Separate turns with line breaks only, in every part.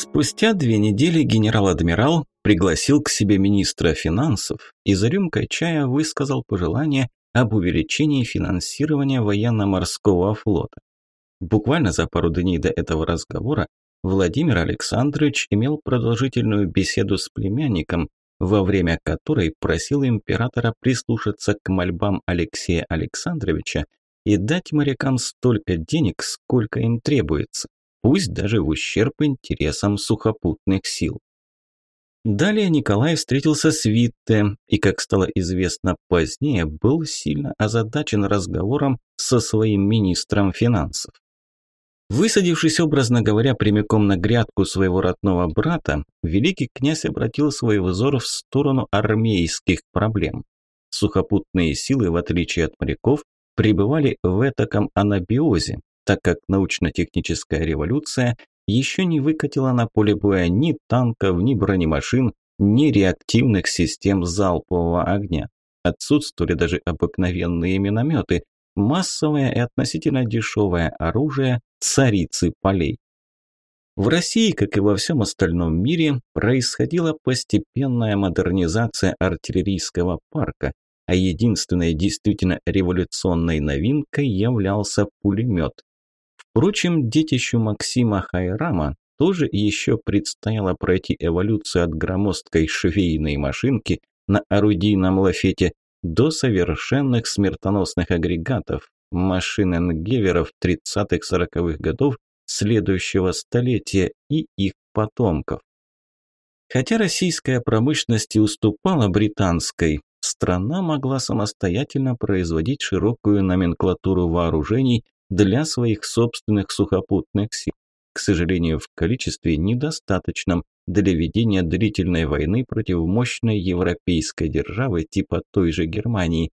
Спустя две недели генерал-адмирал пригласил к себе министра финансов и за рюмкой чая высказал пожелание об увеличении финансирования военно-морского флота. Буквально за пару дней до этого разговора Владимир Александрович имел продолжительную беседу с племянником, во время которой просил императора прислушаться к мольбам Алексея Александровича и дать морякам столько денег, сколько им требуется пусть даже в ущерб интересам сухопутных сил. Далее Николай встретился с Витте и, как стало известно позднее, был сильно озадачен разговором со своим министром финансов. Высадившись, образно говоря, прямиком на грядку своего родного брата, великий князь обратил свой взор в сторону армейских проблем. Сухопутные силы, в отличие от моряков, пребывали в этаком анабиозе, так как научно-техническая революция еще не выкатила на поле боя ни танков, ни бронемашин, ни реактивных систем залпового огня. Отсутствовали даже обыкновенные минометы, массовое и относительно дешевое оружие царицы полей. В России, как и во всем остальном мире, происходила постепенная модернизация артиллерийского парка, а единственной действительно революционной новинкой являлся пулемет. Впрочем, детищу Максима Хайрама тоже еще предстояло пройти эволюцию от громоздкой швейной машинки на орудийном лафете до совершенных смертоносных агрегатов, машин Энгеверов 30-40-х годов следующего столетия и их потомков. Хотя российская промышленность и уступала британской, страна могла самостоятельно производить широкую номенклатуру вооружений для своих собственных сухопутных сил, к сожалению, в количестве недостаточном для ведения длительной войны против мощной европейской державы типа той же Германии.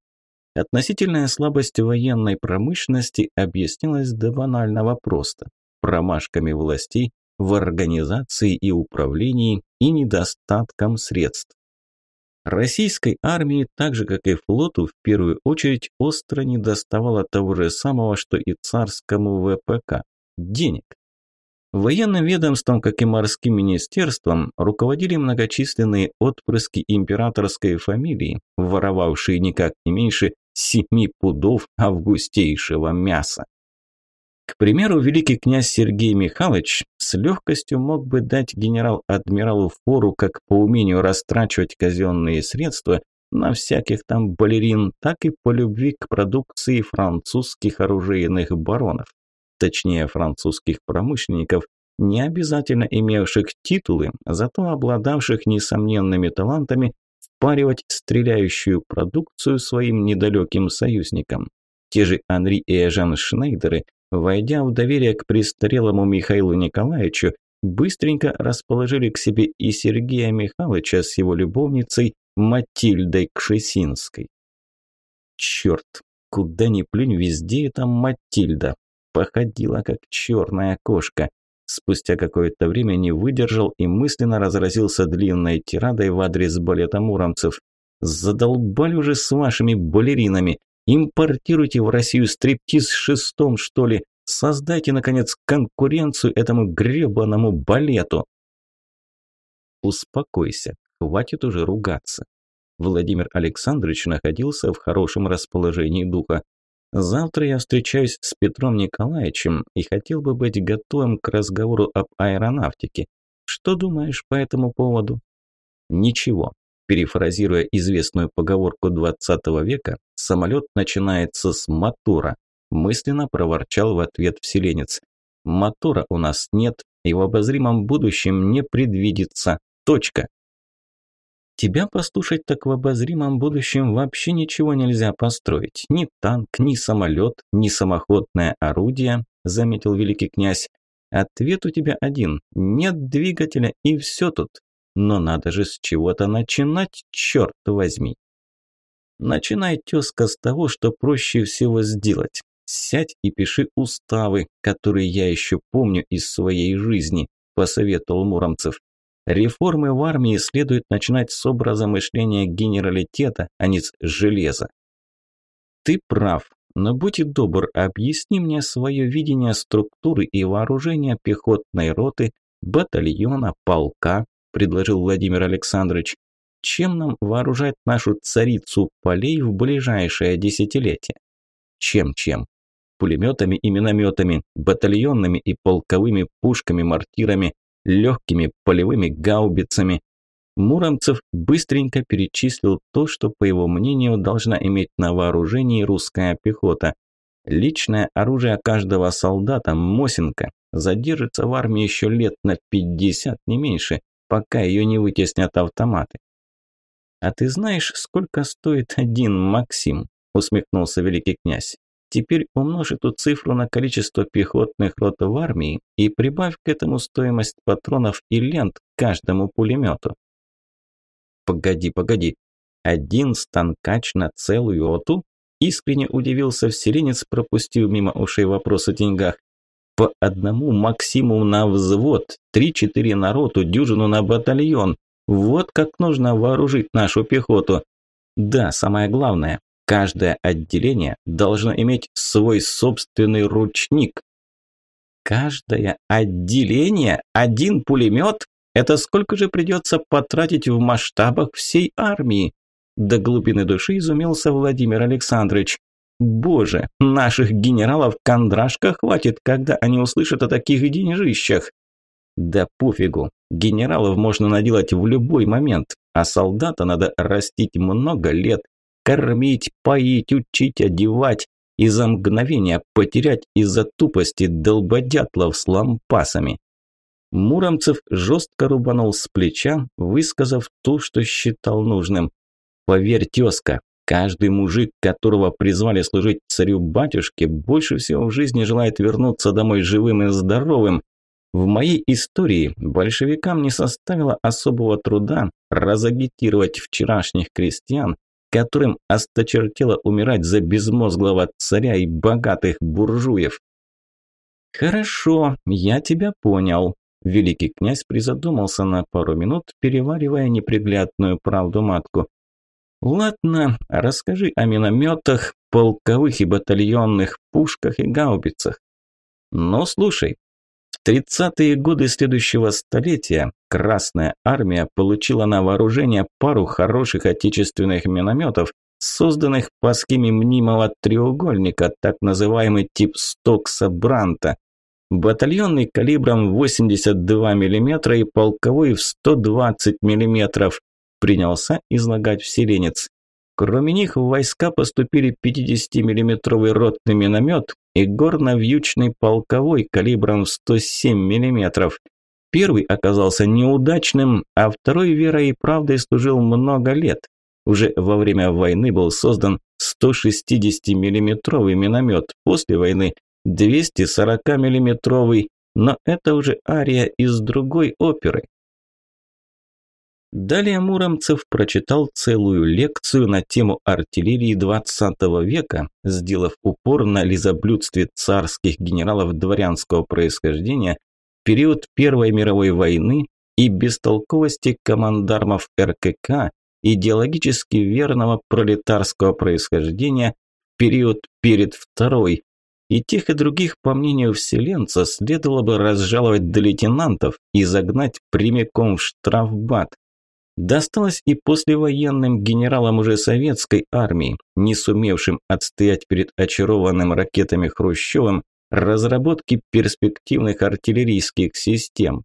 Относительная слабость военной промышленности объяснилась до банального просто – промашками властей в организации и управлении и недостатком средств. Российской армии, так же как и флоту, в первую очередь остро недоставало того же самого, что и царскому ВПК – денег. Военным ведомством, как и морским министерством, руководили многочисленные отпрыски императорской фамилии, воровавшие никак не меньше семи пудов августейшего мяса. К примеру, великий князь Сергей Михайлович с легкостью мог бы дать генерал-адмиралу фору как по умению растрачивать казенные средства на всяких там балерин, так и по любви к продукции французских оружейных баронов, точнее французских промышленников, не обязательно имевших титулы, зато обладавших несомненными талантами впаривать стреляющую продукцию своим недалеким союзникам. Те же Анри и Эжен Шнейдеры Войдя в доверие к престарелому Михаилу Николаевичу, быстренько расположили к себе и Сергея Михайловича с его любовницей Матильдой Кшесинской. Черт, куда ни плюнь, везде эта Матильда. Походила, как черная кошка. Спустя какое-то время не выдержал и мысленно разразился длинной тирадой в адрес балета муромцев. «Задолбали уже с вашими балеринами! Импортируйте в Россию стриптиз шестом, что ли. Создайте, наконец, конкуренцию этому гребаному балету. Успокойся, хватит уже ругаться. Владимир Александрович находился в хорошем расположении духа. Завтра я встречаюсь с Петром Николаевичем и хотел бы быть готовым к разговору об аэронавтике. Что думаешь по этому поводу? Ничего. Перефразируя известную поговорку 20 века, самолет начинается с мотора, мысленно проворчал в ответ вселенец. Мотора у нас нет и в обозримом будущем не предвидится. Точка. Тебя послушать так в обозримом будущем вообще ничего нельзя построить. Ни танк, ни самолет, ни самоходное орудие, заметил великий князь. Ответ у тебя один. Нет двигателя и все тут. Но надо же с чего-то начинать, черт возьми. Начинай, тезка, с того, что проще всего сделать. Сядь и пиши уставы, которые я еще помню из своей жизни, посоветовал Муромцев. Реформы в армии следует начинать с образа мышления генералитета, а не с железа. Ты прав, но будь добр, объясни мне свое видение структуры и вооружения пехотной роты, батальона, полка, предложил Владимир Александрович. Чем нам вооружать нашу царицу полей в ближайшее десятилетие? Чем-чем? Пулеметами и минометами, батальонными и полковыми пушками, мортирами, легкими полевыми гаубицами. Муромцев быстренько перечислил то, что, по его мнению, должна иметь на вооружении русская пехота. Личное оружие каждого солдата, Мосинка, задержится в армии еще лет на 50, не меньше, пока ее не вытеснят автоматы. «А ты знаешь, сколько стоит один Максим?» – усмехнулся великий князь. «Теперь умножь эту цифру на количество пехотных рот в армии и прибавь к этому стоимость патронов и лент каждому пулемету». «Погоди, погоди, один станкач на целую оту?» Искренне удивился вселенец, пропустив мимо ушей вопрос о деньгах. По одному максимум на взвод, три-четыре на роту, дюжину на батальон. Вот как нужно вооружить нашу пехоту. Да, самое главное, каждое отделение должно иметь свой собственный ручник. Каждое отделение? Один пулемет? Это сколько же придется потратить в масштабах всей армии? До глубины души изумился Владимир Александрович. Боже, наших генералов кондрашка хватит, когда они услышат о таких деньжищах. Да пофигу, генералов можно наделать в любой момент, а солдата надо растить много лет, кормить, поить, учить, одевать и за мгновение потерять из-за тупости долбодятлов с лампасами. Муромцев жестко рубанул с плеча, высказав то, что считал нужным. Поверь, тезка, каждый мужик, которого призвали служить царю-батюшке, больше всего в жизни желает вернуться домой живым и здоровым. В моей истории большевикам не составило особого труда разагитировать вчерашних крестьян, которым осточертело умирать за безмозглого царя и богатых буржуев. «Хорошо, я тебя понял», – великий князь призадумался на пару минут, переваривая неприглядную правду матку. Ладно, расскажи о минометах, полковых и батальонных пушках и гаубицах. Но слушай, в 30-е годы следующего столетия Красная Армия получила на вооружение пару хороших отечественных минометов, созданных по схеме мнимого треугольника, так называемый тип Стокса Бранта. Батальонный калибром 82 мм и полковой в 120 мм принялся излагать вселенец. Кроме них в войска поступили 50-миллиметровый ротный миномет и горно-вьючный полковой калибром в 107 мм. Первый оказался неудачным, а второй верой и правдой служил много лет. Уже во время войны был создан 160-миллиметровый миномет, после войны 240-миллиметровый, но это уже ария из другой оперы. Далее Муромцев прочитал целую лекцию на тему артиллерии XX века, сделав упор на лизоблюдстве царских генералов дворянского происхождения период Первой мировой войны и бестолковости командармов РКК, идеологически верного пролетарского происхождения период перед Второй. И тех и других, по мнению вселенца, следовало бы разжаловать до лейтенантов и загнать прямиком в штрафбат досталось и послевоенным генералам уже советской армии, не сумевшим отстоять перед очарованным ракетами Хрущевым разработки перспективных артиллерийских систем.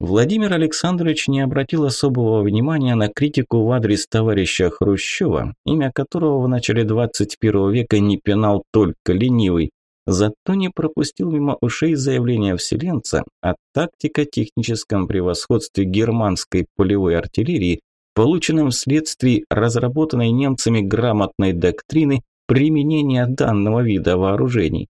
Владимир Александрович не обратил особого внимания на критику в адрес товарища Хрущева, имя которого в начале 21 века не пенал только ленивый, Зато не пропустил мимо ушей заявления вселенца о тактико-техническом превосходстве германской полевой артиллерии, полученном вследствие разработанной немцами грамотной доктрины применения данного вида вооружений.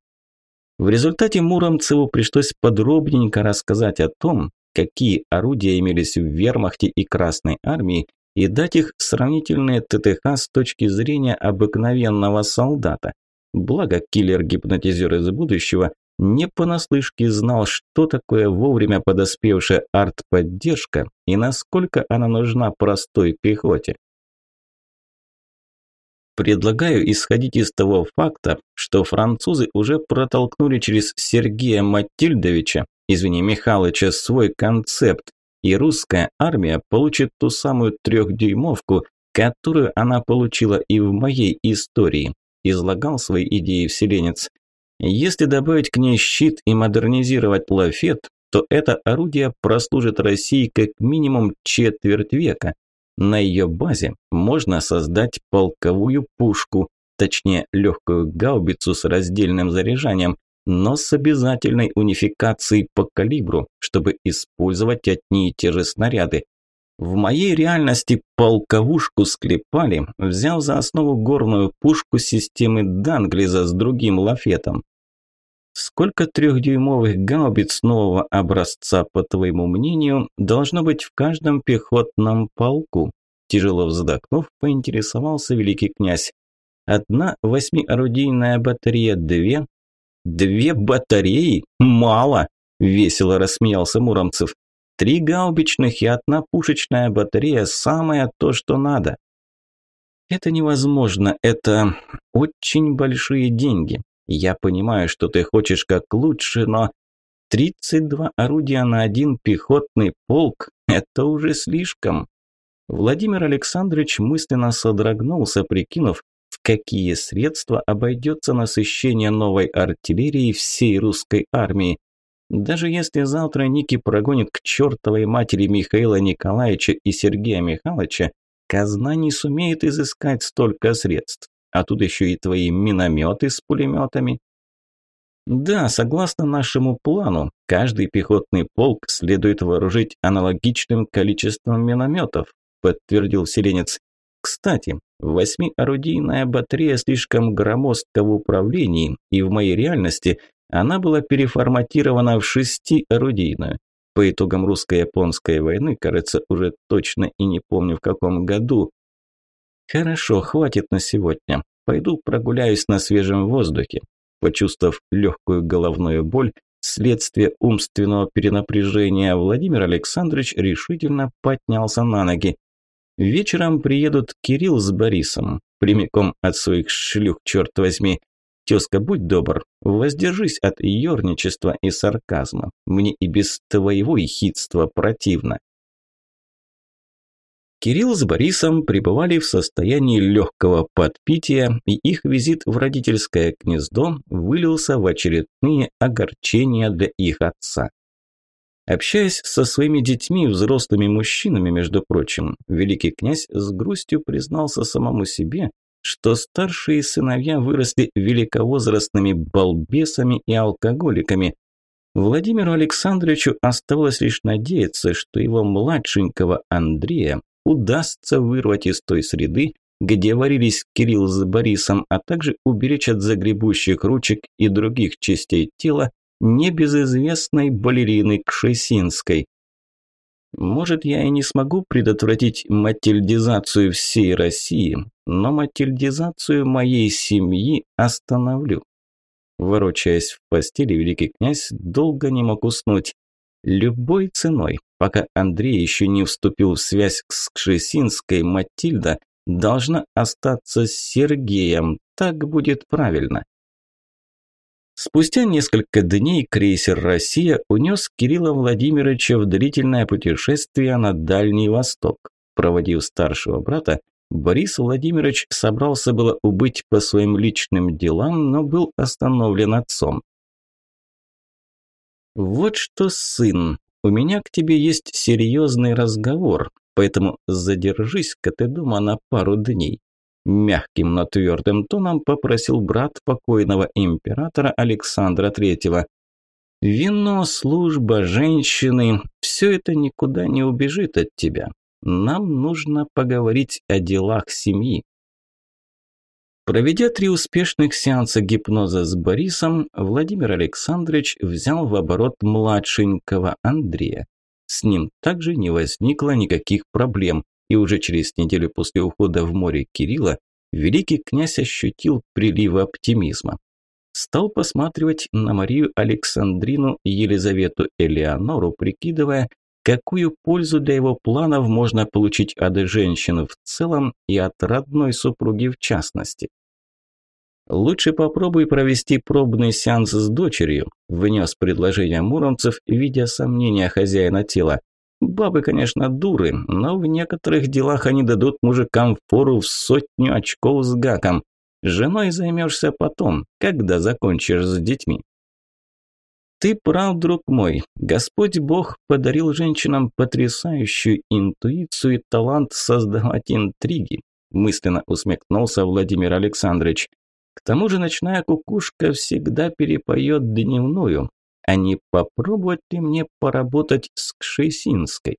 В результате Муромцеву пришлось подробненько рассказать о том, какие орудия имелись в вермахте и Красной армии, и дать их сравнительные ТТХ с точки зрения обыкновенного солдата. Благо киллер-гипнотизер из будущего не понаслышке знал, что такое вовремя подоспевшая артподдержка и насколько она нужна простой пехоте. Предлагаю исходить из того факта, что французы уже протолкнули через Сергея Матильдовича извини, Михалыча, свой концепт, и русская армия получит ту самую трехдюймовку, которую она получила и в моей истории, излагал свои идеи вселенец. Если добавить к ней щит и модернизировать лафет, то это орудие прослужит России как минимум четверть века. На ее базе можно создать полковую пушку, точнее легкую гаубицу с раздельным заряжанием, но с обязательной унификацией по калибру, чтобы использовать одни и те же снаряды. В моей реальности полковушку склепали, взяв за основу горную пушку системы Данглиза с другим лафетом. Сколько трехдюймовых гаубиц нового образца, по твоему мнению, должно быть в каждом пехотном полку? Тяжело вздохнув, поинтересовался великий князь. Одна восьмиорудийная батарея, две. Две батареи? Мало! Весело рассмеялся Муромцев. Три гаубичных и одна пушечная батарея – самое то, что надо. Это невозможно, это очень большие деньги. Я понимаю, что ты хочешь как лучше, но 32 орудия на один пехотный полк – это уже слишком. Владимир Александрович мысленно содрогнулся, прикинув, в какие средства обойдется насыщение новой артиллерии всей русской армии. Даже если завтра Ники прогонит к чертовой матери Михаила Николаевича и Сергея Михайловича, казна не сумеет изыскать столько средств. А тут еще и твои минометы с пулеметами. Да, согласно нашему плану, каждый пехотный полк следует вооружить аналогичным количеством минометов, подтвердил селенец. Кстати, восьмиорудийная батарея слишком громоздка в управлении, и в моей реальности она была переформатирована в шестиорудийную. По итогам русско-японской войны, кажется, уже точно и не помню в каком году. Хорошо, хватит на сегодня. Пойду прогуляюсь на свежем воздухе. Почувствовав легкую головную боль, следствие умственного перенапряжения, Владимир Александрович решительно поднялся на ноги. Вечером приедут Кирилл с Борисом, прямиком от своих шлюх, черт возьми. Тезка, будь добр, воздержись от ерничества и сарказма. Мне и без твоего ехидства противно. Кирилл с Борисом пребывали в состоянии легкого подпития, и их визит в родительское гнездо вылился в очередные огорчения для их отца. Общаясь со своими детьми, взрослыми мужчинами, между прочим, великий князь с грустью признался самому себе, что старшие сыновья выросли великовозрастными балбесами и алкоголиками. Владимиру Александровичу оставалось лишь надеяться, что его младшенького Андрея удастся вырвать из той среды, где варились Кирилл с Борисом, а также уберечь от загребущих ручек и других частей тела небезызвестной балерины Кшесинской. Может, я и не смогу предотвратить матильдизацию всей России, но матильдизацию моей семьи остановлю. Ворочаясь в постели, великий князь долго не мог уснуть. Любой ценой, пока Андрей еще не вступил в связь с Кшесинской, Матильда должна остаться с Сергеем. Так будет правильно. Спустя несколько дней крейсер «Россия» унес Кирилла Владимировича в длительное путешествие на Дальний Восток. Проводив старшего брата, Борис Владимирович собрался было убыть по своим личным делам, но был остановлен отцом. «Вот что, сын, у меня к тебе есть серьезный разговор, поэтому задержись-ка ты дома на пару дней. Мягким, но твердым тоном попросил брат покойного императора Александра Третьего. «Вино, служба, женщины – все это никуда не убежит от тебя. Нам нужно поговорить о делах семьи». Проведя три успешных сеанса гипноза с Борисом, Владимир Александрович взял в оборот младшенького Андрея. С ним также не возникло никаких проблем, и уже через неделю после ухода в море Кирилла великий князь ощутил прилив оптимизма. Стал посматривать на Марию Александрину и Елизавету Элеонору, прикидывая, какую пользу для его планов можно получить от женщины в целом и от родной супруги в частности. Лучше попробуй провести пробный сеанс с дочерью, внес предложение Муромцев, видя сомнения хозяина тела. Бабы, конечно, дуры, но в некоторых делах они дадут мужикам фору в сотню очков с гаком. Женой займешься потом, когда закончишь с детьми. Ты прав, друг мой. Господь Бог подарил женщинам потрясающую интуицию и талант создавать интриги. Мысленно усмехнулся Владимир Александрович. К тому же ночная кукушка всегда перепоет дневную. А не попробовать ли мне поработать с Кшесинской?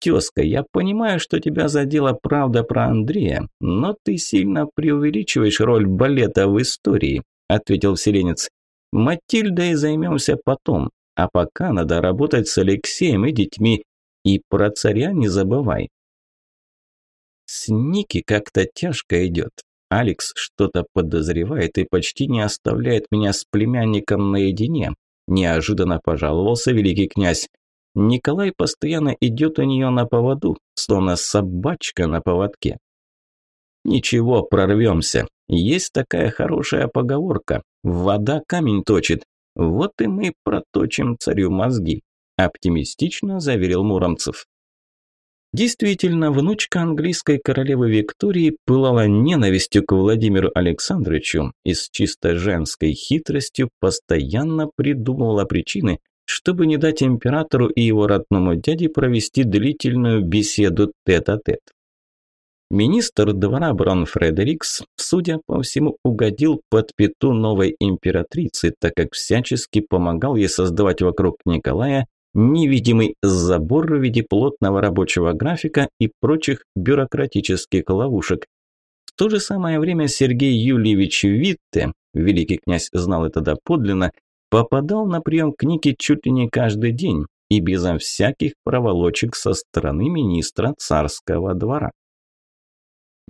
Тезка, я понимаю, что тебя задела правда про Андрея, но ты сильно преувеличиваешь роль балета в истории, ответил вселенец. Матильдой займемся потом, а пока надо работать с Алексеем и детьми. И про царя не забывай. С Ники как-то тяжко идет. Алекс что-то подозревает и почти не оставляет меня с племянником наедине. Неожиданно пожаловался великий князь. Николай постоянно идет у нее на поводу, словно собачка на поводке. Ничего, прорвемся. Есть такая хорошая поговорка. Вода камень точит. Вот и мы проточим царю мозги. Оптимистично заверил Муромцев. Действительно, внучка английской королевы Виктории пылала ненавистью к Владимиру Александровичу и с чисто женской хитростью постоянно придумывала причины, чтобы не дать императору и его родному дяде провести длительную беседу тет-а-тет. -тет. Министр двора Брон Фредерикс, судя по всему, угодил под пету новой императрицы, так как всячески помогал ей создавать вокруг Николая невидимый забор в виде плотного рабочего графика и прочих бюрократических ловушек. В то же самое время Сергей Юльевич Витте, великий князь знал это доподлинно, попадал на прием к Нике чуть ли не каждый день и безо всяких проволочек со стороны министра царского двора.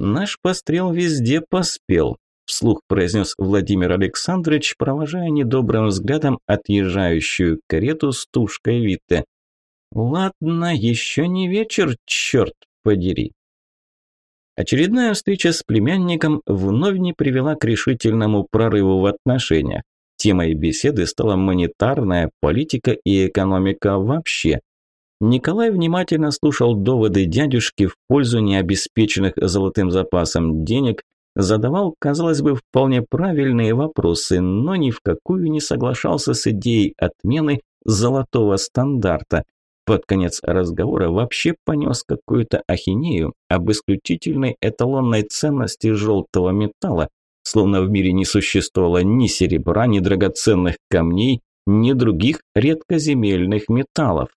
Наш пострел везде поспел, вслух произнес Владимир Александрович, провожая недобрым взглядом отъезжающую карету с тушкой Витте. «Ладно, еще не вечер, черт подери». Очередная встреча с племянником вновь не привела к решительному прорыву в отношениях. Темой беседы стала монетарная политика и экономика вообще. Николай внимательно слушал доводы дядюшки в пользу необеспеченных золотым запасом денег, задавал, казалось бы, вполне правильные вопросы, но ни в какую не соглашался с идеей отмены золотого стандарта. Под конец разговора вообще понес какую-то ахинею об исключительной эталонной ценности желтого металла, словно в мире не существовало ни серебра, ни драгоценных камней, ни других редкоземельных металлов.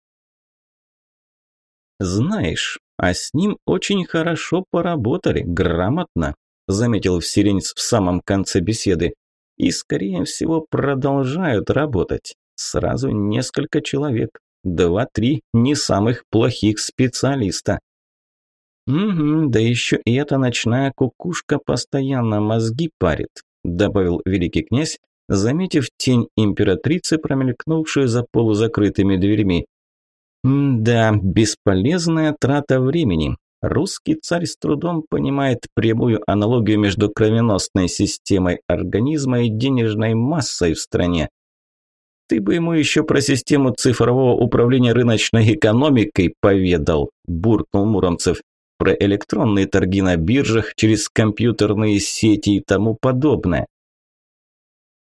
Знаешь, а с ним очень хорошо поработали, грамотно заметил Сиренец в самом конце беседы. И, скорее всего, продолжают работать. Сразу несколько человек. Два-три не самых плохих специалиста. «Угу, да еще и эта ночная кукушка постоянно мозги парит», добавил великий князь, заметив тень императрицы, промелькнувшую за полузакрытыми дверьми. «Да, бесполезная трата времени. Русский царь с трудом понимает прямую аналогию между кровеносной системой организма и денежной массой в стране. Ты бы ему еще про систему цифрового управления рыночной экономикой поведал, буркнул Муромцев. Про электронные торги на биржах через компьютерные сети и тому подобное.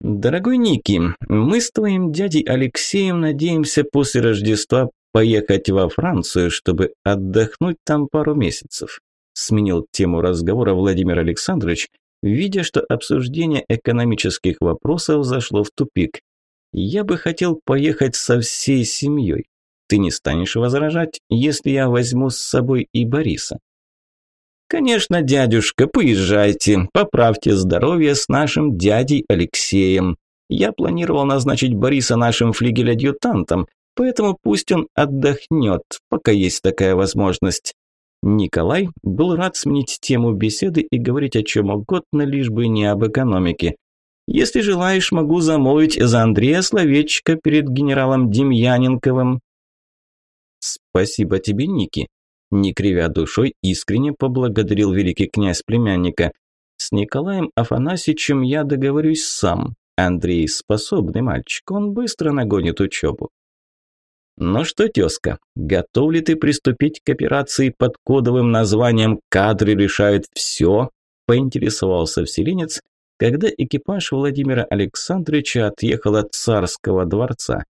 Дорогой Ники, мы с твоим дядей Алексеем надеемся после Рождества поехать во Францию, чтобы отдохнуть там пару месяцев. Сменил тему разговора Владимир Александрович, видя, что обсуждение экономических вопросов зашло в тупик. Я бы хотел поехать со всей семьей. Ты не станешь возражать, если я возьму с собой и Бориса? Конечно, дядюшка, поезжайте, поправьте здоровье с нашим дядей Алексеем. Я планировал назначить Бориса нашим флигель-адъютантом, Поэтому пусть он отдохнет, пока есть такая возможность. Николай был рад сменить тему беседы и говорить о чем угодно, лишь бы не об экономике. Если желаешь, могу замолвить за Андрея словечко перед генералом Демьяненковым. Спасибо тебе, Ники. Не кривя душой, искренне поблагодарил великий князь племянника. С Николаем Афанасьевичем я договорюсь сам. Андрей способный мальчик, он быстро нагонит учебу. Ну что, тезка, готов ли ты приступить к операции под кодовым названием «Кадры решают все»? Поинтересовался вселенец, когда экипаж Владимира Александровича отъехал от царского дворца.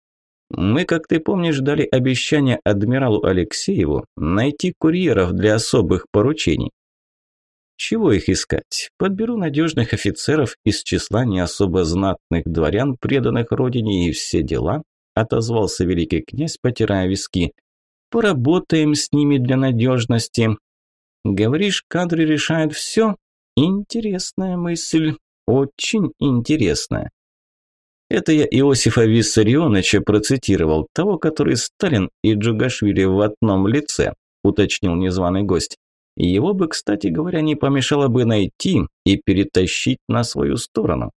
Мы, как ты помнишь, дали обещание адмиралу Алексееву найти курьеров для особых поручений. Чего их искать? Подберу надежных офицеров из числа не особо знатных дворян, преданных родине и все дела, отозвался великий князь, потирая виски. Поработаем с ними для надежности. Говоришь, кадры решают все? Интересная мысль, очень интересная. Это я Иосифа Виссарионовича процитировал, того, который Сталин и Джугашвили в одном лице, уточнил незваный гость. Его бы, кстати говоря, не помешало бы найти и перетащить на свою сторону.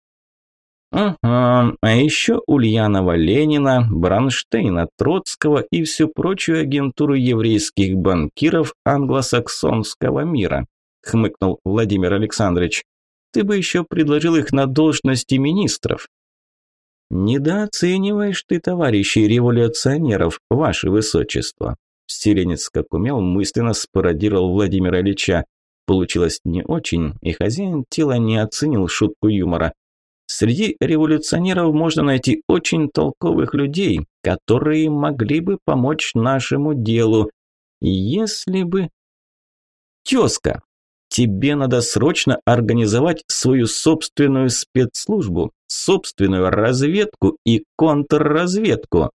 Ага, а еще Ульянова Ленина, Бранштейна Троцкого и всю прочую агентуру еврейских банкиров англосаксонского мира, хмыкнул Владимир Александрович. Ты бы еще предложил их на должности министров. Недооцениваешь ты товарищей революционеров, ваше высочество. Селенец, как умел, мысленно спародировал Владимира Ильича. Получилось не очень, и хозяин тела не оценил шутку юмора. Среди революционеров можно найти очень толковых людей, которые могли бы помочь нашему делу. Если бы... Тезка, тебе надо срочно организовать свою собственную спецслужбу, собственную разведку и контрразведку.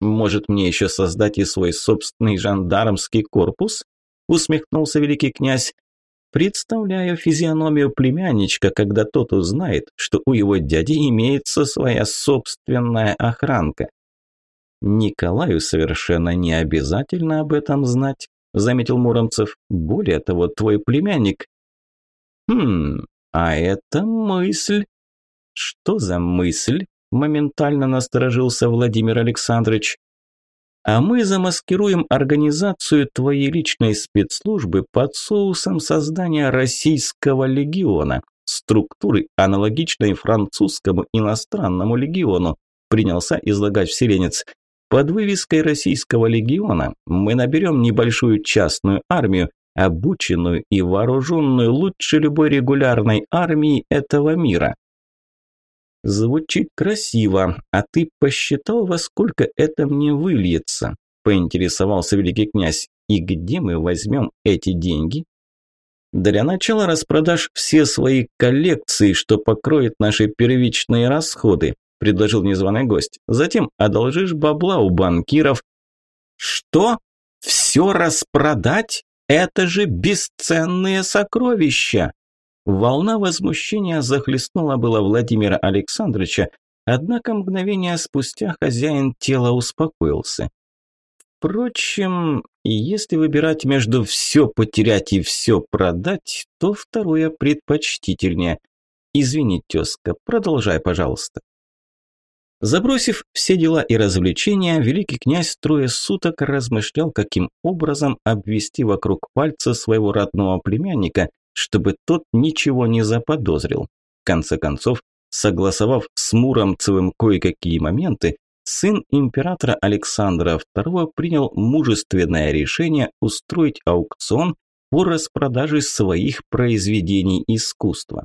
Может, мне еще создать и свой собственный жандармский корпус? Усмехнулся великий князь. Представляю физиономию племянничка, когда тот узнает, что у его дяди имеется своя собственная охранка. Николаю совершенно не обязательно об этом знать, заметил Муромцев. Более того, твой племянник. Хм, а это мысль. Что за мысль? Моментально насторожился Владимир Александрович. А мы замаскируем организацию твоей личной спецслужбы под соусом создания российского легиона, структуры, аналогичной французскому иностранному легиону, принялся излагать вселенец. Под вывеской российского легиона мы наберем небольшую частную армию, обученную и вооруженную лучше любой регулярной армии этого мира. Звучит красиво, а ты посчитал, во сколько это мне выльется? Поинтересовался великий князь. И где мы возьмем эти деньги? Для начала распродашь все свои коллекции, что покроет наши первичные расходы, предложил незваный гость. Затем одолжишь бабла у банкиров. Что? Все распродать? Это же бесценные сокровища! Волна возмущения захлестнула было Владимира Александровича, однако мгновение спустя хозяин тела успокоился. Впрочем, если выбирать между все потерять и все продать, то второе предпочтительнее. Извини, тезка, продолжай, пожалуйста. Забросив все дела и развлечения, великий князь трое суток размышлял, каким образом обвести вокруг пальца своего родного племянника, чтобы тот ничего не заподозрил. В конце концов, согласовав с Муромцевым кое-какие моменты, сын императора Александра II принял мужественное решение устроить аукцион по распродаже своих произведений искусства.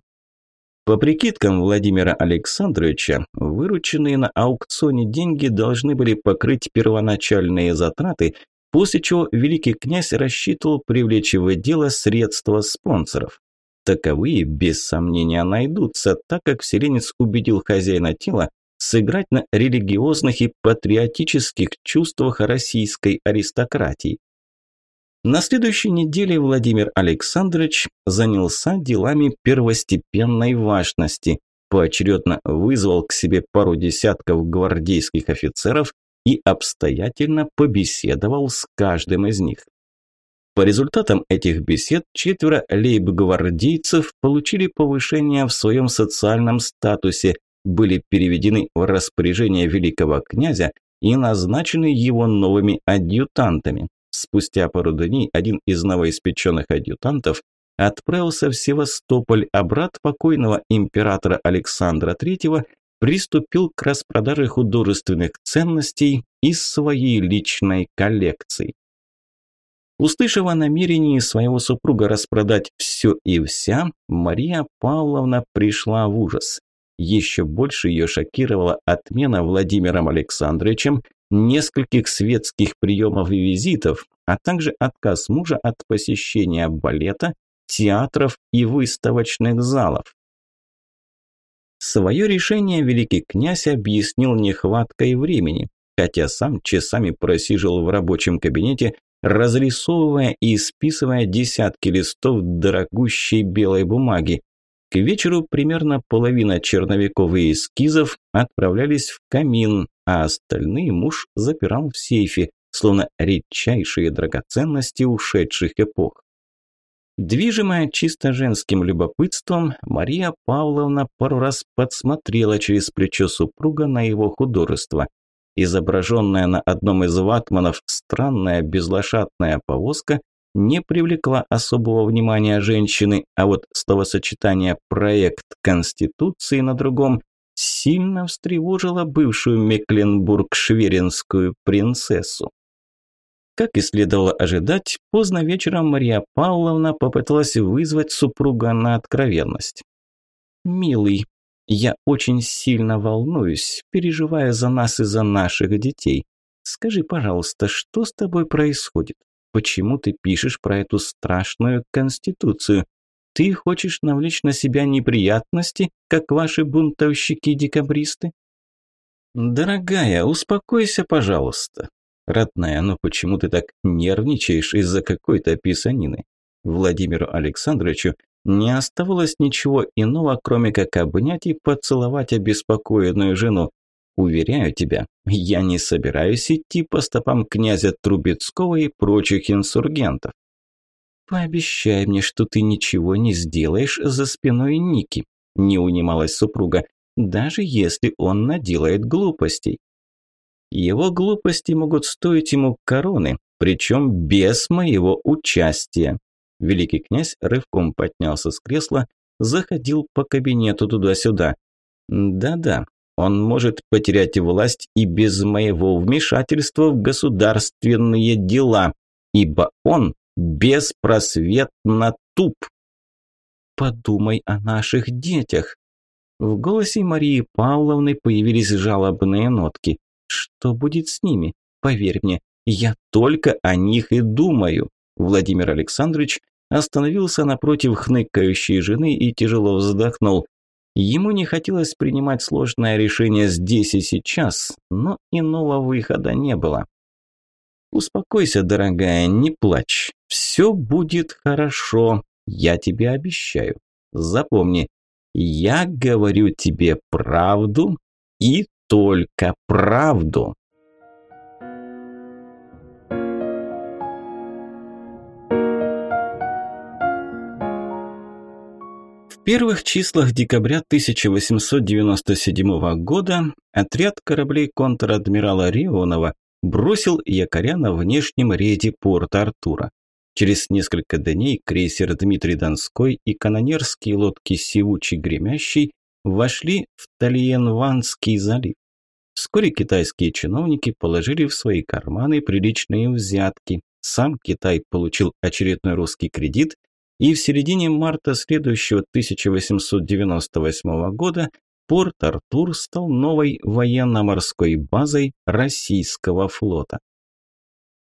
По прикидкам Владимира Александровича, вырученные на аукционе деньги должны были покрыть первоначальные затраты После чего великий князь рассчитывал привлечь в дело средства спонсоров. Таковые, без сомнения, найдутся, так как вселенец убедил хозяина тела сыграть на религиозных и патриотических чувствах российской аристократии. На следующей неделе Владимир Александрович занялся делами первостепенной важности, поочередно вызвал к себе пару десятков гвардейских офицеров и обстоятельно побеседовал с каждым из них. По результатам этих бесед четверо лейб-гвардейцев получили повышение в своем социальном статусе, были переведены в распоряжение великого князя и назначены его новыми адъютантами. Спустя пару дней один из новоиспеченных адъютантов отправился в Севастополь, а брат покойного императора Александра III приступил к распродаже художественных ценностей из своей личной коллекции. Услышав о намерении своего супруга распродать все и вся, Мария Павловна пришла в ужас. Еще больше ее шокировала отмена Владимиром Александровичем нескольких светских приемов и визитов, а также отказ мужа от посещения балета, театров и выставочных залов. Свое решение великий князь объяснил нехваткой времени, хотя сам часами просиживал в рабочем кабинете, разрисовывая и списывая десятки листов дорогущей белой бумаги. К вечеру примерно половина черновиков и эскизов отправлялись в камин, а остальные муж запирал в сейфе, словно редчайшие драгоценности ушедших эпох. Движимая чисто женским любопытством, Мария Павловна пару раз подсмотрела через плечо супруга на его художество. Изображенная на одном из ватманов странная безлошадная повозка не привлекла особого внимания женщины, а вот словосочетание «проект Конституции» на другом сильно встревожило бывшую Мекленбург-шверинскую принцессу. Как и следовало ожидать, поздно вечером Мария Павловна попыталась вызвать супруга на откровенность. «Милый, я очень сильно волнуюсь, переживая за нас и за наших детей. Скажи, пожалуйста, что с тобой происходит? Почему ты пишешь про эту страшную конституцию? Ты хочешь навлечь на себя неприятности, как ваши бунтовщики-декабристы?» «Дорогая, успокойся, пожалуйста. «Родная, но почему ты так нервничаешь из-за какой-то писанины?» Владимиру Александровичу не оставалось ничего иного, кроме как обнять и поцеловать обеспокоенную жену. «Уверяю тебя, я не собираюсь идти по стопам князя Трубецкого и прочих инсургентов». «Пообещай мне, что ты ничего не сделаешь за спиной Ники», – не унималась супруга, – «даже если он наделает глупостей». Его глупости могут стоить ему короны, причем без моего участия. Великий князь рывком поднялся с кресла, заходил по кабинету туда-сюда. Да-да, он может потерять власть и без моего вмешательства в государственные дела, ибо он беспросветно туп. Подумай о наших детях. В голосе Марии Павловны появились жалобные нотки. Что будет с ними? Поверь мне, я только о них и думаю. Владимир Александрович остановился напротив хныкающей жены и тяжело вздохнул. Ему не хотелось принимать сложное решение здесь и сейчас, но иного выхода не было. «Успокойся, дорогая, не плачь. Все будет хорошо, я тебе обещаю. Запомни, я говорю тебе правду и только правду. В первых числах декабря 1897 года отряд кораблей контр-адмирала Рионова бросил якоря на внешнем рейде порта Артура. Через несколько дней крейсер Дмитрий Донской и канонерские лодки Сивучий Гремящий вошли в Тальенванский залив. Вскоре китайские чиновники положили в свои карманы приличные взятки. Сам Китай получил очередной русский кредит, и в середине марта следующего 1898 года порт Артур стал новой военно-морской базой российского флота.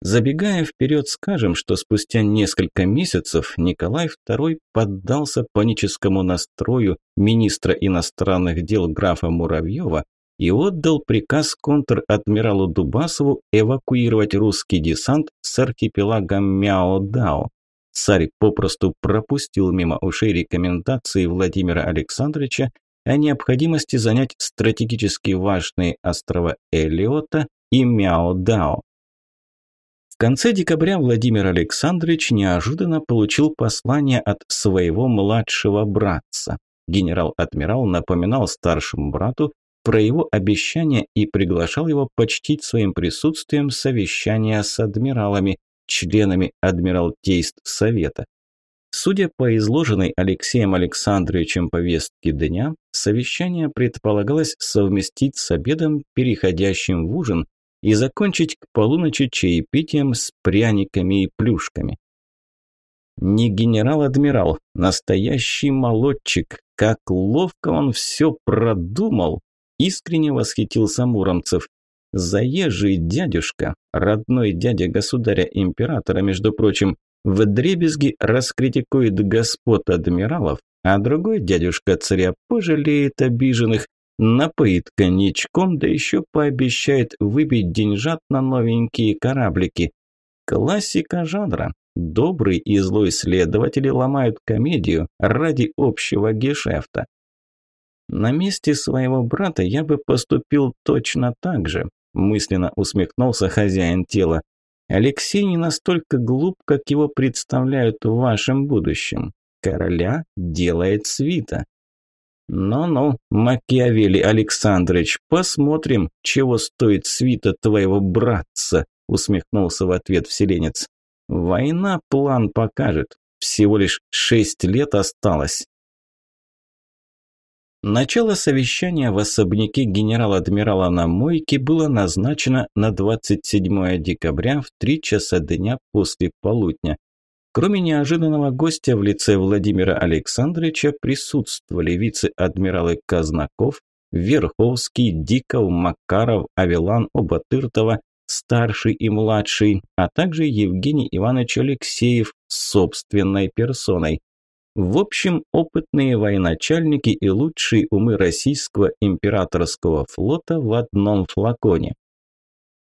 Забегая вперед, скажем, что спустя несколько месяцев Николай II поддался паническому настрою министра иностранных дел графа Муравьева и отдал приказ контр-адмиралу Дубасову эвакуировать русский десант с архипелага Мяо-Дао. Царь попросту пропустил мимо ушей рекомендации Владимира Александровича о необходимости занять стратегически важные острова Элиота и Мяо-Дао. В конце декабря Владимир Александрович неожиданно получил послание от своего младшего братца. Генерал-адмирал напоминал старшему брату про его обещание и приглашал его почтить своим присутствием совещание с адмиралами, членами Адмиралтейств Совета. Судя по изложенной Алексеем Александровичем повестке дня, совещание предполагалось совместить с обедом, переходящим в ужин, и закончить к полуночи чаепитием с пряниками и плюшками. Не генерал-адмирал, настоящий молодчик, как ловко он все продумал, искренне восхитился Муромцев. Заезжий дядюшка, родной дядя государя-императора, между прочим, в дребезги раскритикует господ адмиралов, а другой дядюшка царя пожалеет обиженных, напоит коньячком, да еще пообещает выбить деньжат на новенькие кораблики. Классика жанра. Добрый и злой следователи ломают комедию ради общего гешефта. На месте своего брата я бы поступил точно так же, мысленно усмехнулся хозяин тела. Алексей не настолько глуп, как его представляют в вашем будущем. Короля делает свита. «Ну-ну, Макиавелли Александрович, посмотрим, чего стоит свита твоего братца», усмехнулся в ответ вселенец. «Война план покажет. Всего лишь шесть лет осталось». Начало совещания в особняке генерал-адмирала на Мойке было назначено на 27 декабря в 3 часа дня после полудня. Кроме неожиданного гостя в лице Владимира Александровича присутствовали вице-адмиралы Казнаков, Верховский, Диков, Макаров, Авелан, Обатыртова, старший и младший, а также Евгений Иванович Алексеев собственной персоной. В общем, опытные военачальники и лучшие умы российского императорского флота в одном флаконе.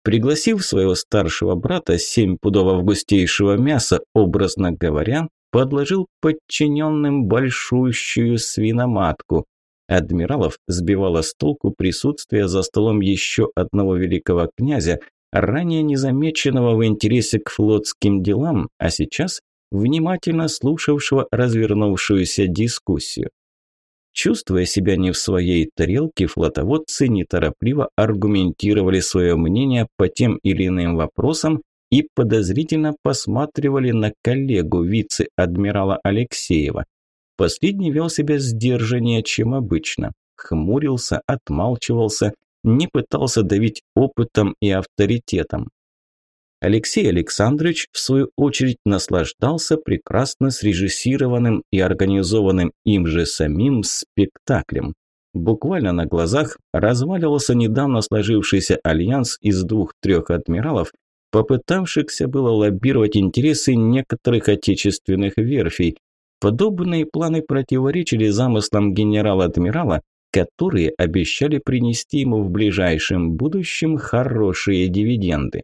Пригласив своего старшего брата, семь пудов августейшего мяса, образно говоря, подложил подчиненным большущую свиноматку. Адмиралов сбивало с толку присутствие за столом еще одного великого князя, ранее незамеченного в интересе к флотским делам, а сейчас внимательно слушавшего развернувшуюся дискуссию. Чувствуя себя не в своей тарелке, флотоводцы неторопливо аргументировали свое мнение по тем или иным вопросам и подозрительно посматривали на коллегу вице-адмирала Алексеева. Последний вел себя сдержаннее, чем обычно. Хмурился, отмалчивался, не пытался давить опытом и авторитетом. Алексей Александрович, в свою очередь, наслаждался прекрасно срежиссированным и организованным им же самим спектаклем. Буквально на глазах разваливался недавно сложившийся альянс из двух-трех адмиралов, попытавшихся было лоббировать интересы некоторых отечественных верфей. Подобные планы противоречили замыслам генерала-адмирала, которые обещали принести ему в ближайшем будущем хорошие дивиденды.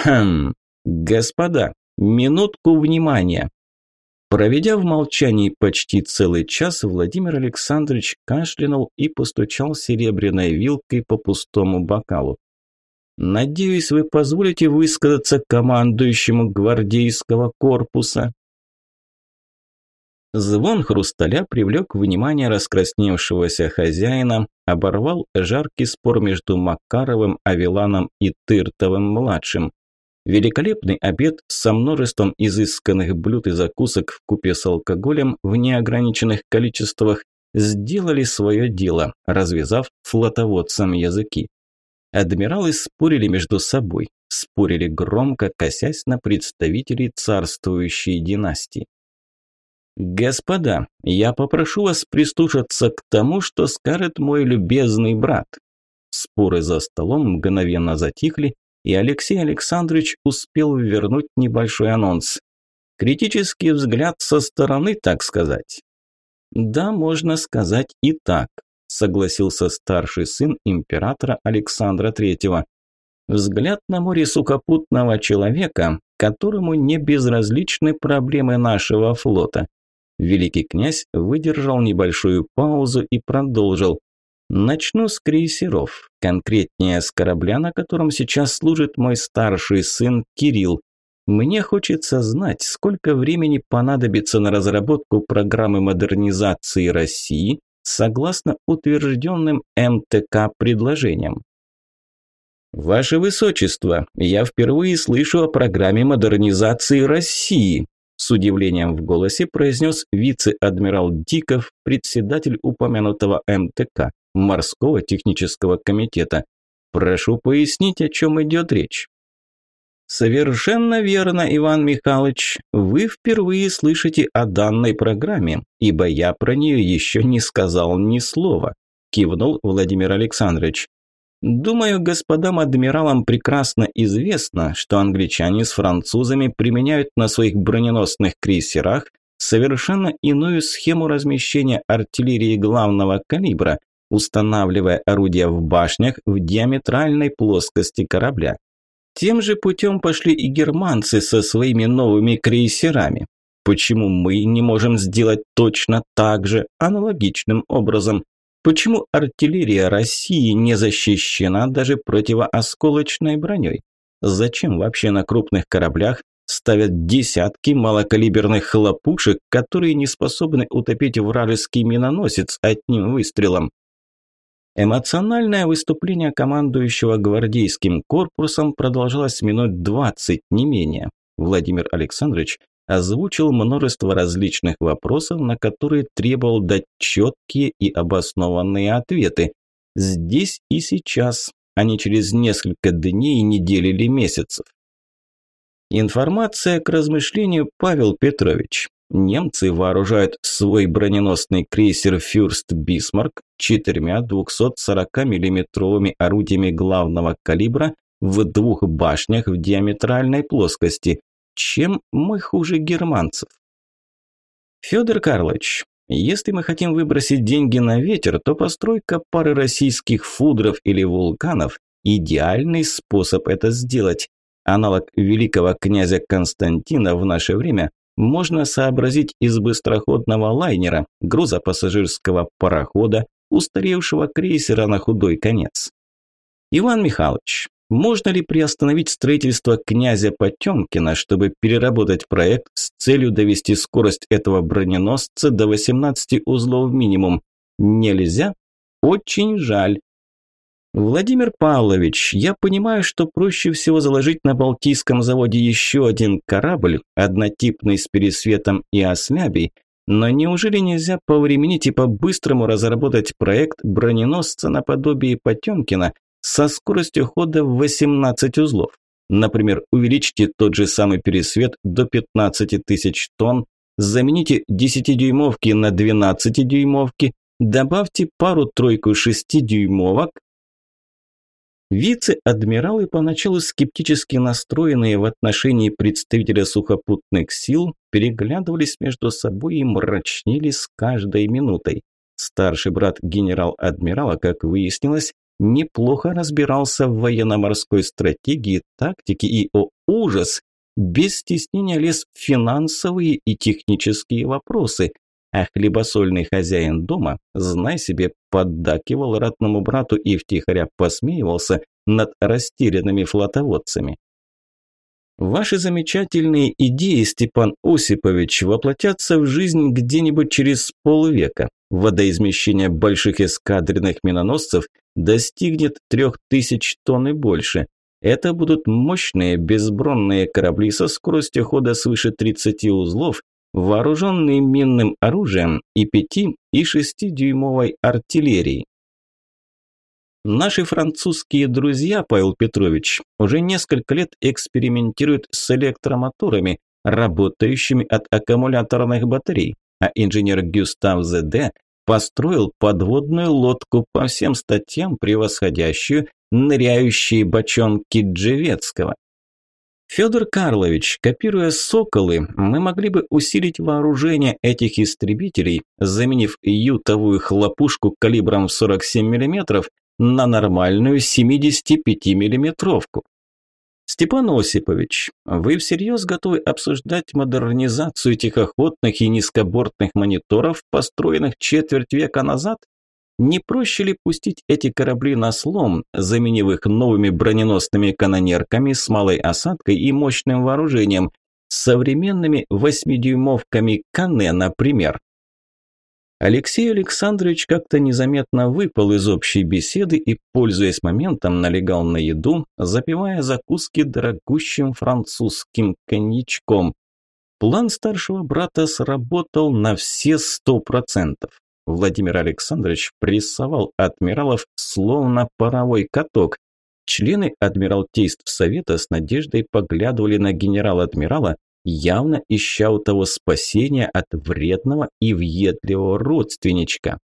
Хм, господа, минутку внимания. Проведя в молчании почти целый час, Владимир Александрович кашлянул и постучал серебряной вилкой по пустому бокалу. «Надеюсь, вы позволите высказаться командующему гвардейского корпуса?» Звон хрусталя привлек внимание раскрасневшегося хозяина, оборвал жаркий спор между Макаровым, Авеланом и Тыртовым-младшим. Великолепный обед со множеством изысканных блюд и закусок в купе с алкоголем в неограниченных количествах сделали свое дело, развязав флотоводцам языки. Адмиралы спорили между собой, спорили громко, косясь на представителей царствующей династии. «Господа, я попрошу вас прислушаться к тому, что скажет мой любезный брат». Споры за столом мгновенно затихли, и Алексей Александрович успел вернуть небольшой анонс. Критический взгляд со стороны, так сказать. Да, можно сказать и так, согласился старший сын императора Александра III. Взгляд на море сухопутного человека, которому не безразличны проблемы нашего флота. Великий князь выдержал небольшую паузу и продолжил. Начну с крейсеров, конкретнее с корабля, на котором сейчас служит мой старший сын Кирилл. Мне хочется знать, сколько времени понадобится на разработку программы модернизации России согласно утвержденным МТК предложениям. Ваше Высочество, я впервые слышу о программе модернизации России, с удивлением в голосе произнес вице-адмирал Диков, председатель упомянутого МТК, Морского технического комитета. Прошу пояснить, о чем идет речь. Совершенно верно, Иван Михайлович. Вы впервые слышите о данной программе, ибо я про нее еще не сказал ни слова, кивнул Владимир Александрович. Думаю, господам адмиралам прекрасно известно, что англичане с французами применяют на своих броненосных крейсерах совершенно иную схему размещения артиллерии главного калибра, устанавливая орудия в башнях в диаметральной плоскости корабля. Тем же путем пошли и германцы со своими новыми крейсерами. Почему мы не можем сделать точно так же, аналогичным образом? Почему артиллерия России не защищена даже противоосколочной броней? Зачем вообще на крупных кораблях ставят десятки малокалиберных хлопушек, которые не способны утопить вражеский миноносец одним выстрелом? Эмоциональное выступление командующего гвардейским корпусом продолжалось минут двадцать, не менее. Владимир Александрович озвучил множество различных вопросов, на которые требовал дать четкие и обоснованные ответы. Здесь и сейчас, а не через несколько дней, недели или месяцев. Информация к размышлению, Павел Петрович. Немцы вооружают свой броненосный крейсер «Фюрст Бисмарк» четырьмя 240 миллиметровыми орудиями главного калибра в двух башнях в диаметральной плоскости, чем мы хуже германцев? Федор Карлович, если мы хотим выбросить деньги на ветер, то постройка пары российских фудров или вулканов – идеальный способ это сделать. Аналог великого князя Константина в наше время можно сообразить из быстроходного лайнера, грузопассажирского парохода, устаревшего крейсера на худой конец. Иван Михайлович, можно ли приостановить строительство князя Потемкина, чтобы переработать проект с целью довести скорость этого броненосца до 18 узлов минимум? Нельзя? Очень жаль. Владимир Павлович, я понимаю, что проще всего заложить на Балтийском заводе еще один корабль, однотипный с пересветом и ослябей, но неужели нельзя повременить и по-быстрому разработать проект броненосца наподобие Потемкина, со скоростью хода в 18 узлов. Например, увеличьте тот же самый пересвет до 15 тысяч тонн, замените 10-дюймовки на 12-дюймовки, добавьте пару-тройку 6-дюймовок. Вице-адмиралы, поначалу скептически настроенные в отношении представителя сухопутных сил, переглядывались между собой и мрачнели с каждой минутой. Старший брат генерал-адмирала, как выяснилось, неплохо разбирался в военно-морской стратегии, тактике и, о ужас, без стеснения лез в финансовые и технические вопросы, а хлебосольный хозяин дома, знай себе, поддакивал родному брату и втихаря посмеивался над растерянными флотоводцами. Ваши замечательные идеи, Степан Осипович, воплотятся в жизнь где-нибудь через полвека. Водоизмещение больших эскадренных миноносцев достигнет 3000 тонн и больше. Это будут мощные безбронные корабли со скоростью хода свыше 30 узлов, вооруженные минным оружием и 5 и 6-дюймовой артиллерией. Наши французские друзья, Павел Петрович, уже несколько лет экспериментируют с электромоторами, работающими от аккумуляторных батарей, а инженер Гюстав ЗД построил подводную лодку по всем статьям, превосходящую ныряющие бочонки Джевецкого. Федор Карлович, копируя «Соколы», мы могли бы усилить вооружение этих истребителей, заменив ютовую хлопушку калибром в 47 мм на нормальную 75-миллиметровку. Степан Осипович, вы всерьез готовы обсуждать модернизацию тихоходных и низкобортных мониторов, построенных четверть века назад? Не проще ли пустить эти корабли на слом, заменив их новыми броненосными канонерками с малой осадкой и мощным вооружением, современными восьмидюймовками Кане, например? Алексей Александрович как-то незаметно выпал из общей беседы и, пользуясь моментом, налегал на еду, запивая закуски дорогущим французским коньячком. План старшего брата сработал на все сто процентов. Владимир Александрович прессовал адмиралов словно паровой каток. Члены Адмиралтейств Совета с надеждой поглядывали на генерала-адмирала, явно ища у того спасения от вредного и въедливого родственничка.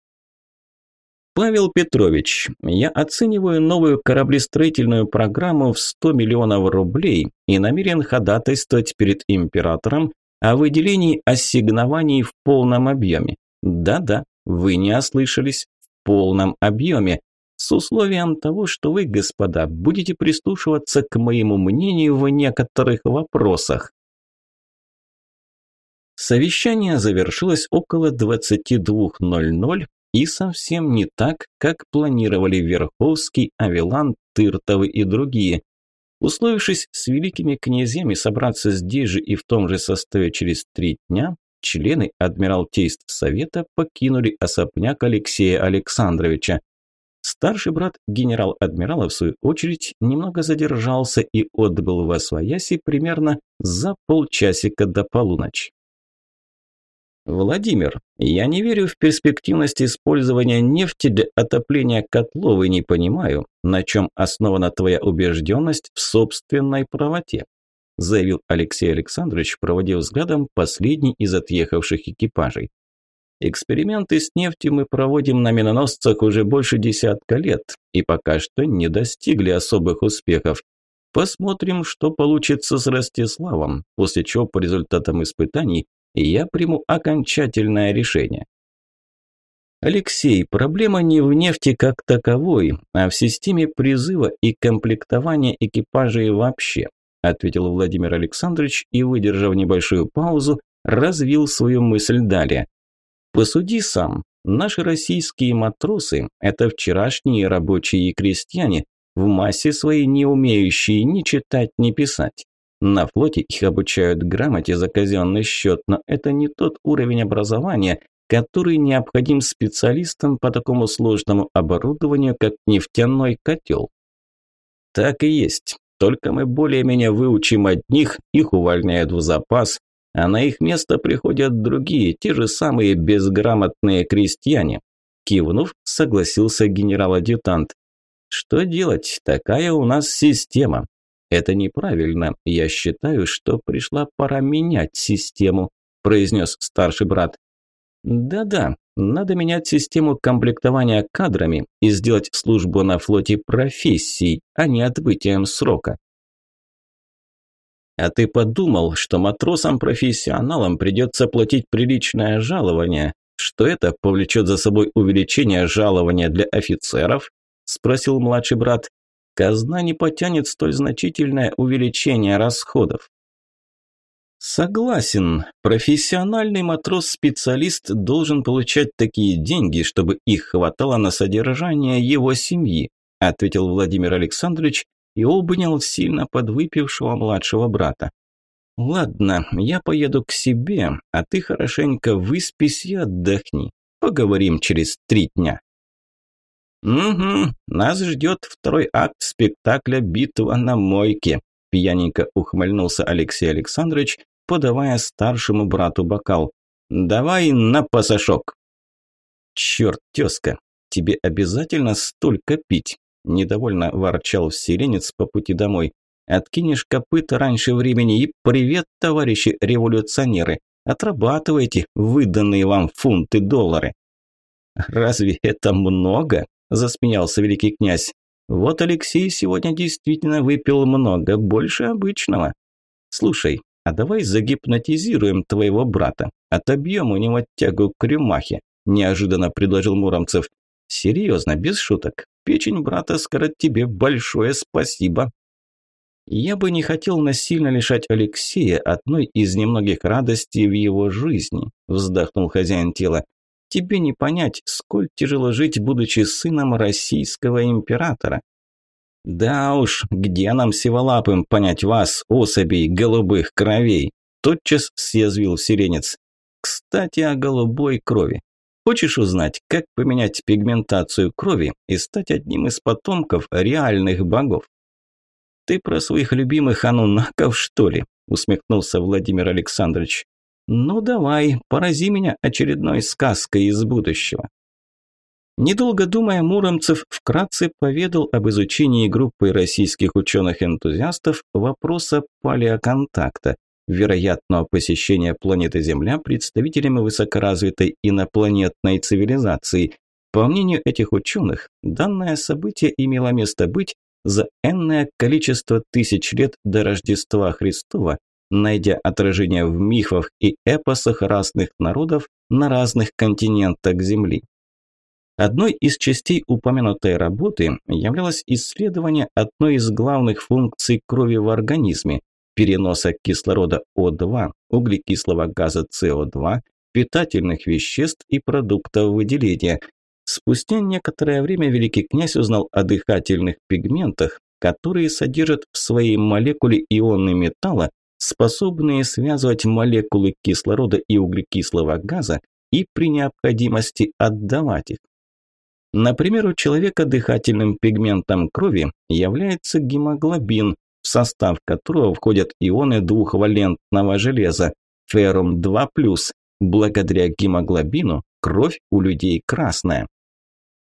Павел Петрович, я оцениваю новую кораблестроительную программу в 100 миллионов рублей и намерен ходатайствовать перед императором о выделении ассигнований в полном объеме. Да-да, вы не ослышались, в полном объеме, с условием того, что вы, господа, будете прислушиваться к моему мнению в некоторых вопросах. Совещание завершилось около 22.00 и совсем не так, как планировали Верховский, Авелан, Тыртовы и другие. Условившись с великими князьями собраться здесь же и в том же составе через три дня, члены Адмиралтейств Совета покинули особняк Алексея Александровича. Старший брат генерал-адмирала, в свою очередь, немного задержался и отбыл во свояси примерно за полчасика до полуночи. «Владимир, я не верю в перспективность использования нефти для отопления котлов и не понимаю, на чем основана твоя убежденность в собственной правоте», заявил Алексей Александрович, проводив взглядом последний из отъехавших экипажей. «Эксперименты с нефтью мы проводим на миноносцах уже больше десятка лет и пока что не достигли особых успехов. Посмотрим, что получится с Ростиславом, после чего по результатам испытаний я приму окончательное решение. Алексей, проблема не в нефти как таковой, а в системе призыва и комплектования экипажей вообще, ответил Владимир Александрович и, выдержав небольшую паузу, развил свою мысль далее. Посуди сам, наши российские матросы – это вчерашние рабочие и крестьяне, в массе своей не умеющие ни читать, ни писать. На флоте их обучают грамоте за казенный счет, но это не тот уровень образования, который необходим специалистам по такому сложному оборудованию, как нефтяной котел. Так и есть. Только мы более-менее выучим одних, их увольняют в запас, а на их место приходят другие, те же самые безграмотные крестьяне. Кивнув, согласился генерал-адъютант. Что делать? Такая у нас система. «Это неправильно. Я считаю, что пришла пора менять систему», – произнес старший брат. «Да-да, надо менять систему комплектования кадрами и сделать службу на флоте профессией, а не отбытием срока». «А ты подумал, что матросам-профессионалам придется платить приличное жалование, что это повлечет за собой увеличение жалования для офицеров?» – спросил младший брат казна не потянет столь значительное увеличение расходов. Согласен, профессиональный матрос-специалист должен получать такие деньги, чтобы их хватало на содержание его семьи, ответил Владимир Александрович и обнял сильно подвыпившего младшего брата. Ладно, я поеду к себе, а ты хорошенько выспись и отдохни. Поговорим через три дня. «Угу, нас ждет второй акт спектакля «Битва на мойке», – пьяненько ухмыльнулся Алексей Александрович, подавая старшему брату бокал. «Давай на пасашок». «Черт, тезка, тебе обязательно столько пить?» – недовольно ворчал вселенец по пути домой. «Откинешь копыта раньше времени и привет, товарищи революционеры, отрабатывайте выданные вам фунты доллары». «Разве это много?» засмеялся великий князь. Вот Алексей сегодня действительно выпил много, больше обычного. Слушай, а давай загипнотизируем твоего брата, отобьем у него тягу к рюмахе, неожиданно предложил Муромцев. Серьезно, без шуток. Печень брата скажет тебе большое спасибо. Я бы не хотел насильно лишать Алексея одной из немногих радостей в его жизни, вздохнул хозяин тела. Тебе не понять, сколь тяжело жить, будучи сыном российского императора. Да уж, где нам сиволапым понять вас, особей голубых кровей? Тотчас съязвил сиренец. Кстати, о голубой крови. Хочешь узнать, как поменять пигментацию крови и стать одним из потомков реальных богов? Ты про своих любимых анунаков, что ли? усмехнулся Владимир Александрович. Ну давай, порази меня очередной сказкой из будущего. Недолго думая, Муромцев вкратце поведал об изучении группы российских ученых-энтузиастов вопроса палеоконтакта, вероятного посещения планеты Земля представителями высокоразвитой инопланетной цивилизации. По мнению этих ученых, данное событие имело место быть за энное количество тысяч лет до Рождества Христова, найдя отражение в мифах и эпосах разных народов на разных континентах Земли. Одной из частей упомянутой работы являлось исследование одной из главных функций крови в организме – переноса кислорода О2, углекислого газа СО2, питательных веществ и продуктов выделения. Спустя некоторое время великий князь узнал о дыхательных пигментах, которые содержат в своей молекуле ионы металла, способные связывать молекулы кислорода и углекислого газа и при необходимости отдавать их. Например, у человека дыхательным пигментом крови является гемоглобин, в состав которого входят ионы двухвалентного железа, феррум 2+. Благодаря гемоглобину кровь у людей красная.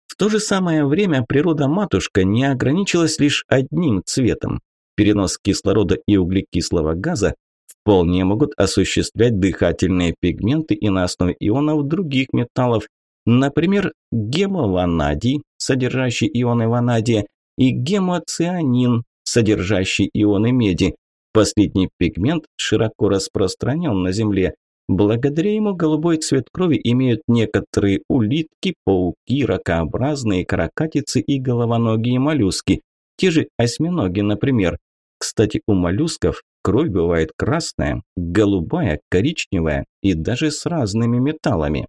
В то же самое время природа-матушка не ограничилась лишь одним цветом. Перенос кислорода и углекислого газа вполне могут осуществлять дыхательные пигменты и на основе ионов других металлов, Например, гемованадий, содержащий ионы ванадия, и гемоцианин, содержащий ионы меди. Последний пигмент широко распространен на Земле. Благодаря ему голубой цвет крови имеют некоторые улитки, пауки, ракообразные, каракатицы и головоногие моллюски. Те же осьминоги, например. Кстати, у моллюсков кровь бывает красная, голубая, коричневая и даже с разными металлами.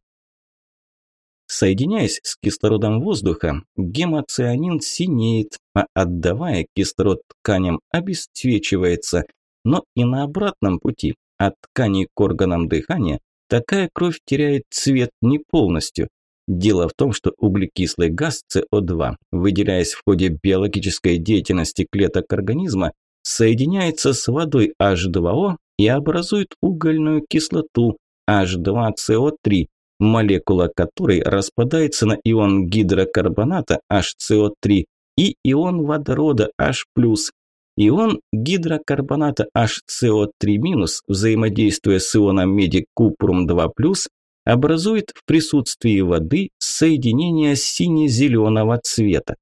Соединяясь с кислородом воздуха, гемоцианин синеет, а отдавая кислород тканям обесцвечивается. Но и на обратном пути, от тканей к органам дыхания, такая кровь теряет цвет не полностью. Дело в том, что углекислый газ СО2, выделяясь в ходе биологической деятельности клеток организма, соединяется с водой H2O и образует угольную кислоту H2CO3, молекула которой распадается на ион гидрокарбоната HCO3 и ион водорода H+. Ион гидрокарбоната HCO3- взаимодействуя с ионом меди купрум-2+, образует в присутствии воды соединение сине-зеленого цвета.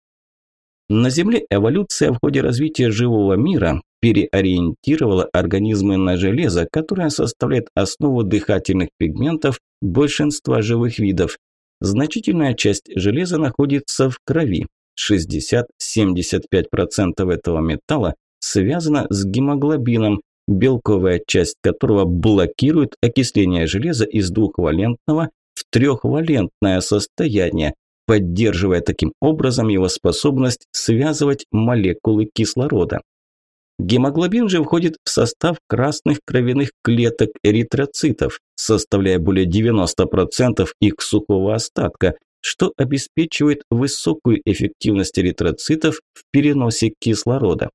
На Земле эволюция в ходе развития живого мира переориентировала организмы на железо, которое составляет основу дыхательных пигментов большинства живых видов. Значительная часть железа находится в крови. 60-75% этого металла связана с гемоглобином, белковая часть которого блокирует окисление железа из двухвалентного в трехвалентное состояние, поддерживая таким образом его способность связывать молекулы кислорода. Гемоглобин же входит в состав красных кровяных клеток эритроцитов, составляя более 90% их сухого остатка, что обеспечивает высокую эффективность эритроцитов в переносе кислорода.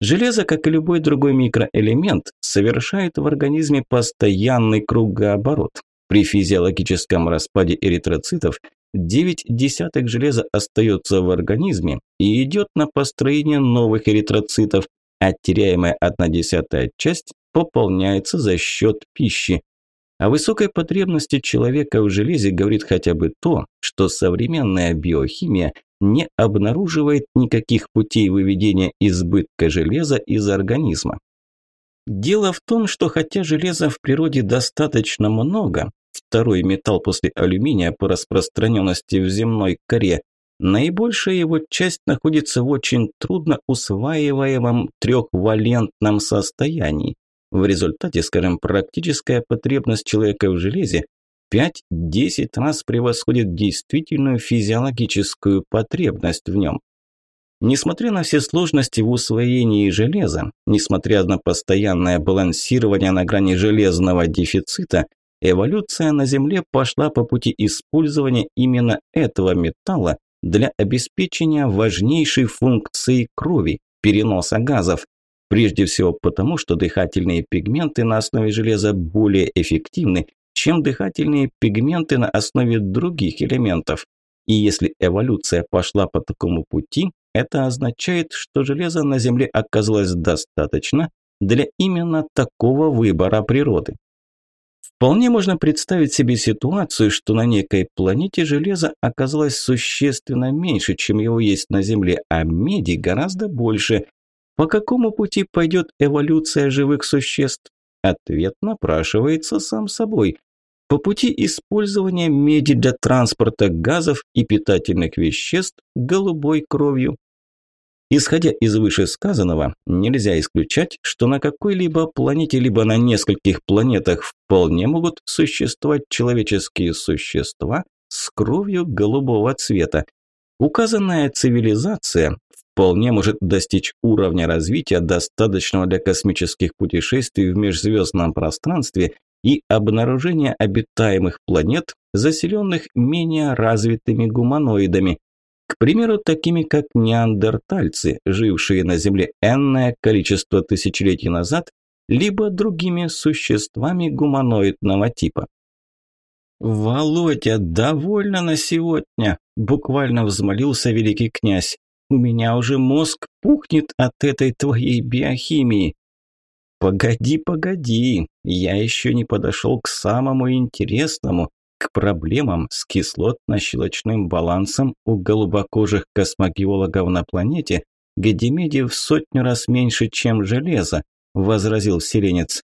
Железо, как и любой другой микроэлемент, совершает в организме постоянный кругооборот. При физиологическом распаде эритроцитов 9 десятых железа остается в организме и идет на построение новых эритроцитов, а теряемая одна десятая часть пополняется за счет пищи. О высокой потребности человека в железе говорит хотя бы то, что современная биохимия не обнаруживает никаких путей выведения избытка железа из организма. Дело в том, что хотя железа в природе достаточно много, второй металл после алюминия по распространенности в земной коре. Наибольшая его часть находится в очень трудно усваиваемом трехвалентном состоянии. В результате, скажем, практическая потребность человека в железе 5-10 раз превосходит действительную физиологическую потребность в нем. Несмотря на все сложности в усвоении железа, несмотря на постоянное балансирование на грани железного дефицита, Эволюция на Земле пошла по пути использования именно этого металла для обеспечения важнейшей функции крови – переноса газов. Прежде всего потому, что дыхательные пигменты на основе железа более эффективны, чем дыхательные пигменты на основе других элементов. И если эволюция пошла по такому пути, это означает, что железа на Земле оказалось достаточно для именно такого выбора природы. Вполне можно представить себе ситуацию, что на некой планете железа оказалось существенно меньше, чем его есть на Земле, а меди гораздо больше. По какому пути пойдет эволюция живых существ? Ответ напрашивается сам собой. По пути использования меди для транспорта газов и питательных веществ голубой кровью. Исходя из вышесказанного, нельзя исключать, что на какой-либо планете, либо на нескольких планетах вполне могут существовать человеческие существа с кровью голубого цвета. Указанная цивилизация вполне может достичь уровня развития, достаточного для космических путешествий в межзвездном пространстве и обнаружения обитаемых планет, заселенных менее развитыми гуманоидами, к примеру, такими как неандертальцы, жившие на Земле энное количество тысячелетий назад, либо другими существами гуманоидного типа. «Володя, довольно на сегодня!» – буквально взмолился великий князь. «У меня уже мозг пухнет от этой твоей биохимии!» «Погоди, погоди, я еще не подошел к самому интересному, к проблемам с кислотно-щелочным балансом у голубокожих космогеологов на планете, где меди в сотню раз меньше, чем железо, возразил селенец.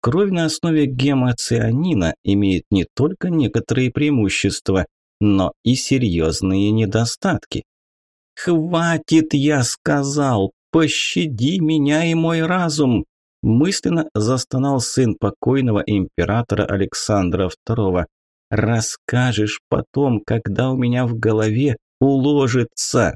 Кровь на основе гемоцианина имеет не только некоторые преимущества, но и серьезные недостатки. «Хватит, я сказал! Пощади меня и мой разум!» Мысленно застонал сын покойного императора Александра II. Расскажешь потом, когда у меня в голове уложится.